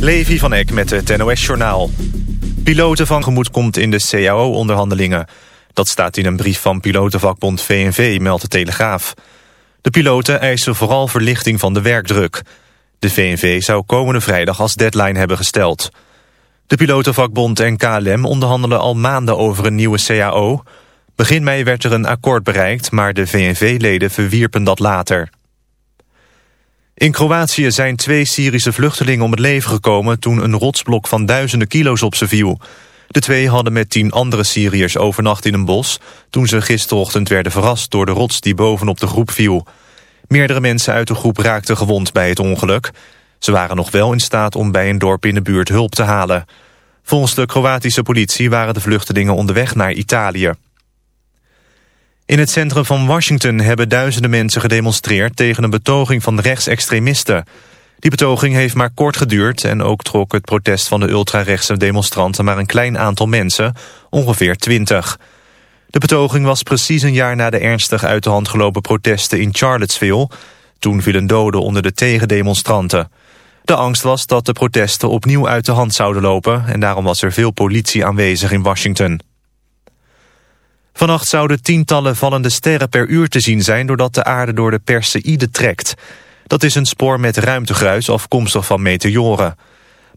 Levi van Eck met het NOS-journaal. Piloten van gemoed komt in de CAO-onderhandelingen. Dat staat in een brief van pilotenvakbond VNV, meldt de Telegraaf. De piloten eisen vooral verlichting van de werkdruk. De VNV zou komende vrijdag als deadline hebben gesteld. De pilotenvakbond en KLM onderhandelen al maanden over een nieuwe CAO. Begin mei werd er een akkoord bereikt, maar de VNV-leden verwierpen dat later. In Kroatië zijn twee Syrische vluchtelingen om het leven gekomen... toen een rotsblok van duizenden kilo's op ze viel. De twee hadden met tien andere Syriërs overnacht in een bos... toen ze gisterochtend werden verrast door de rots die bovenop de groep viel. Meerdere mensen uit de groep raakten gewond bij het ongeluk. Ze waren nog wel in staat om bij een dorp in de buurt hulp te halen. Volgens de Kroatische politie waren de vluchtelingen onderweg naar Italië. In het centrum van Washington hebben duizenden mensen gedemonstreerd... tegen een betoging van rechtsextremisten. Die betoging heeft maar kort geduurd... en ook trok het protest van de ultrarechtse demonstranten... maar een klein aantal mensen, ongeveer twintig. De betoging was precies een jaar na de ernstig uit de hand gelopen protesten in Charlottesville. Toen vielen doden onder de tegendemonstranten. De angst was dat de protesten opnieuw uit de hand zouden lopen... en daarom was er veel politie aanwezig in Washington. Vannacht zouden tientallen vallende sterren per uur te zien zijn... doordat de aarde door de Perseïde trekt. Dat is een spoor met ruimtegruis afkomstig van meteoren.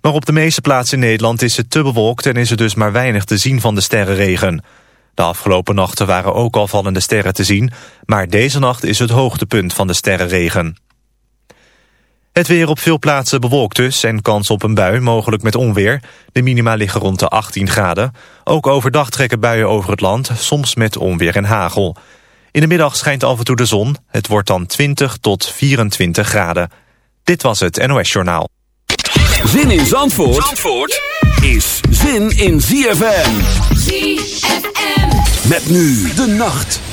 Maar op de meeste plaatsen in Nederland is het te bewolkt... en is er dus maar weinig te zien van de sterrenregen. De afgelopen nachten waren ook al vallende sterren te zien... maar deze nacht is het hoogtepunt van de sterrenregen. Het weer op veel plaatsen bewolkt dus en kans op een bui, mogelijk met onweer. De minima liggen rond de 18 graden. Ook overdag trekken buien over het land, soms met onweer en hagel. In de middag schijnt af en toe de zon. Het wordt dan 20 tot 24 graden. Dit was het NOS Journaal. Zin in Zandvoort, Zandvoort is zin in ZFM. ZFM. Met nu de nacht.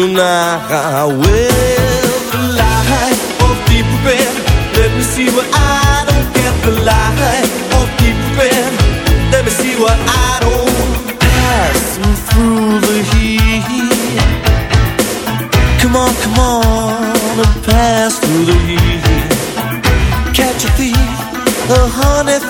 tonight I will lie or be prepared Let me see what I don't get. The light or be prepared Let me see what I don't Passing through the heat. Come on, come on and pass through the heat. Catch a thief, a honey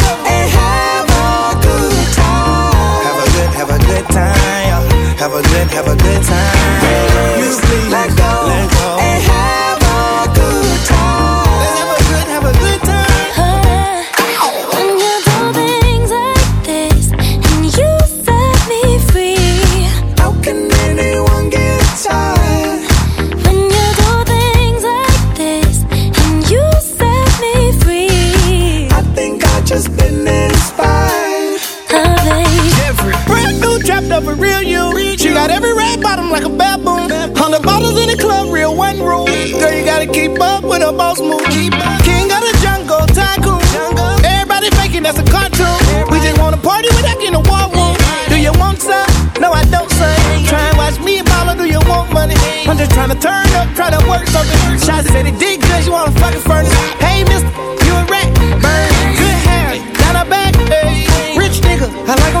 good, have a good time. Have a good, have a good time. Let go let that's a cartoon. We just wanna party without getting a war room. Do you want some? No, I don't, son. Try and watch me and mama, do you want money? I'm just trying to turn up, try to work something. Shots said it did good, you wanna fucking furnace. Hey, mister, you a rat. Burn, good hair, down her back. Hey, rich nigga, I like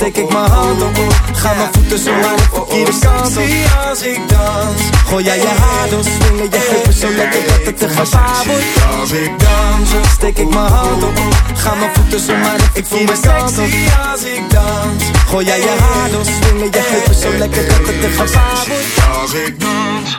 Steek ik mijn hand op. Ga mijn voeten zo aan de verkeerde kant op. als ik dans. Gooi jij je haar door, swingen je heupen zo lekker dat het te gevaar wordt. Als ik dans, steek ik mijn hand op. Ga mijn voeten zo maar de verkeerde kant op. als ik dans. Gooi jij je haar door, swingen je heupen zo lekker dat het te gevaar wordt. Als ik dans.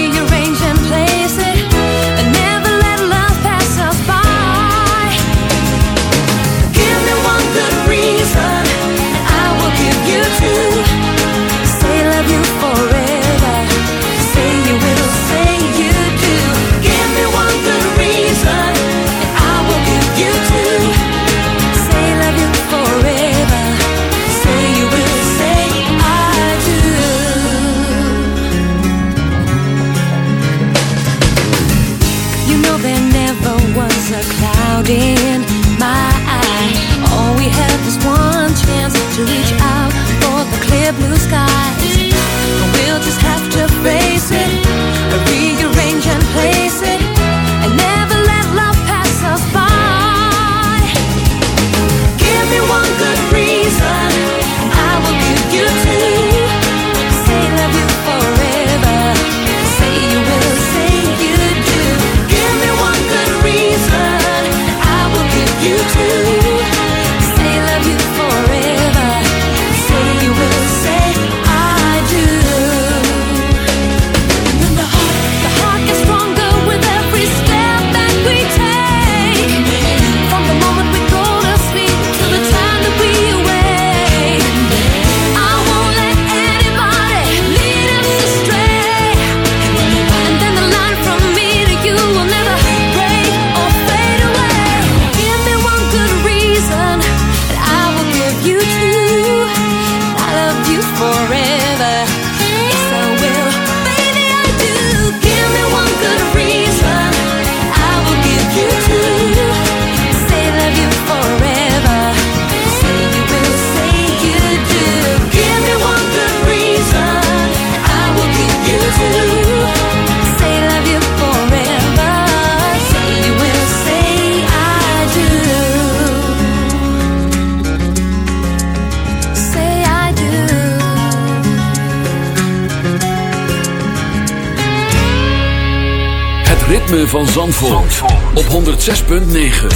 Op 106.9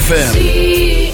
FM.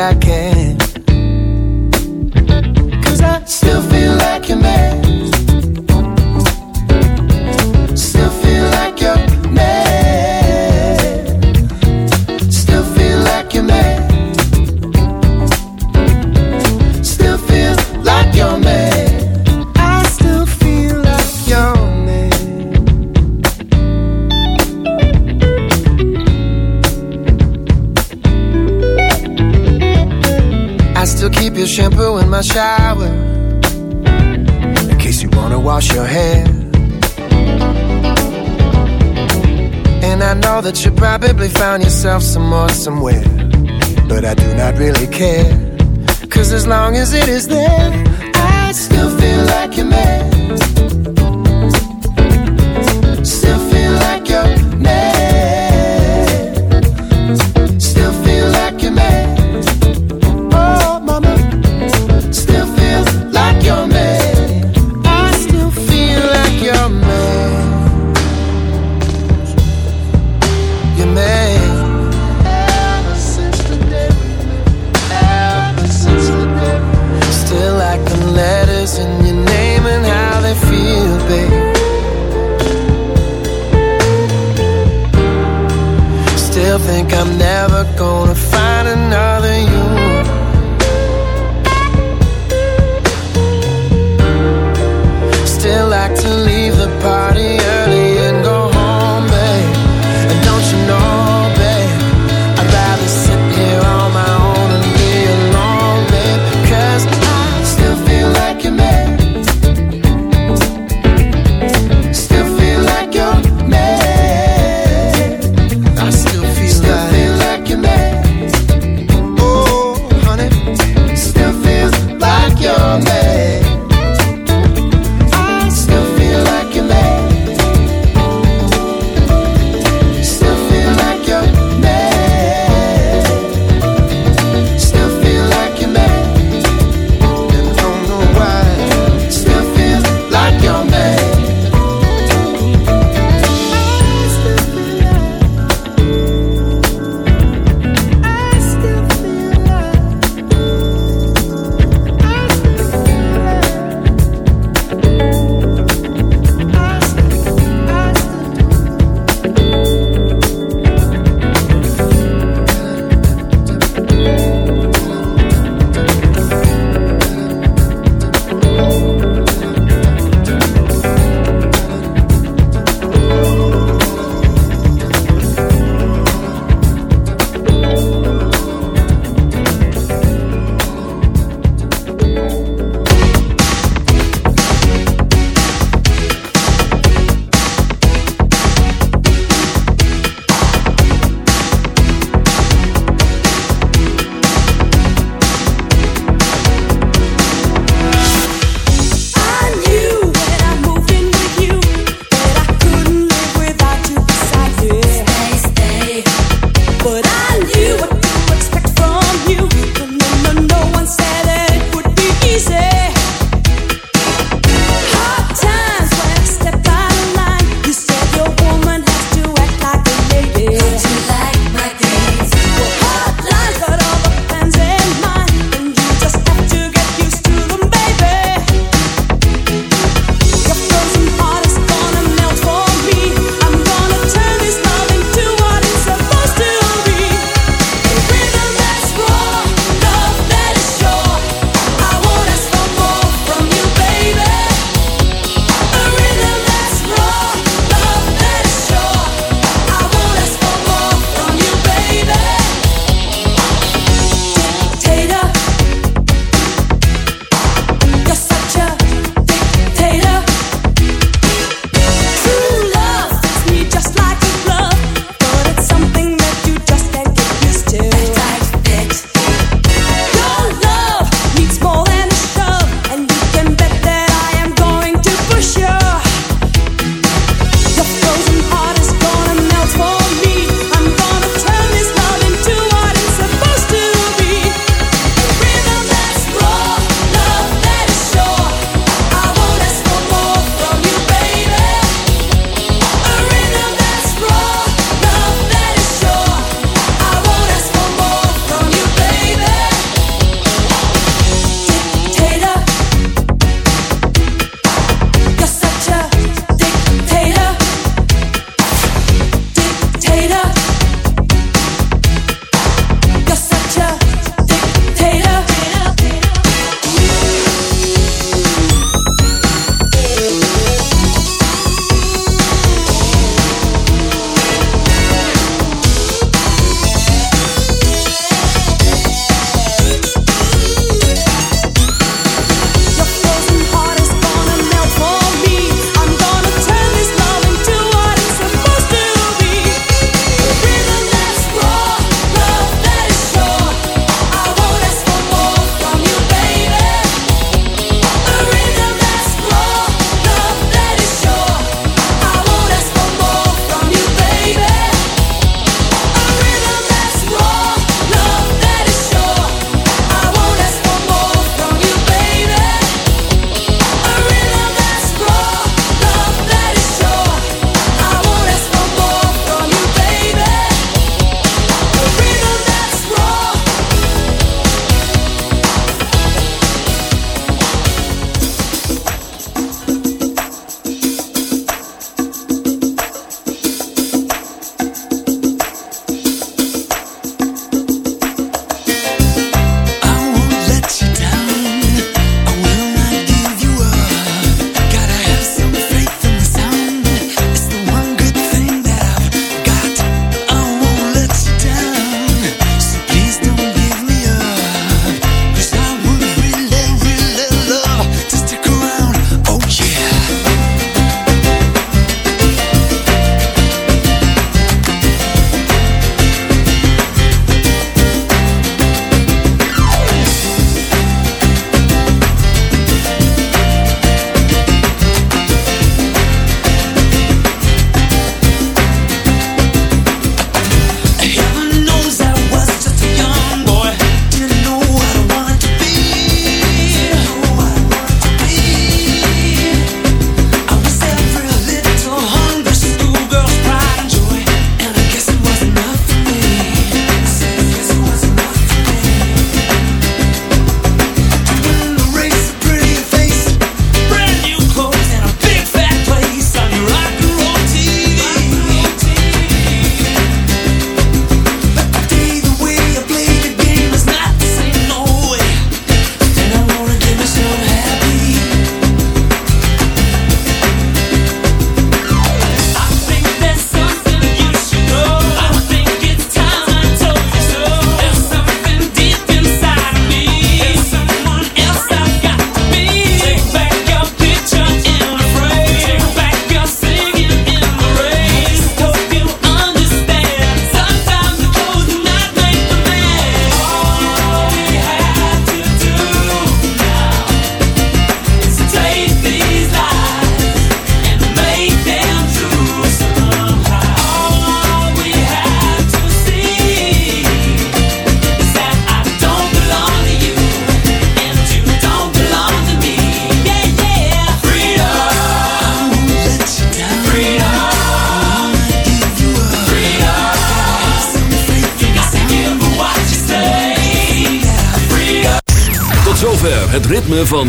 I can. some way.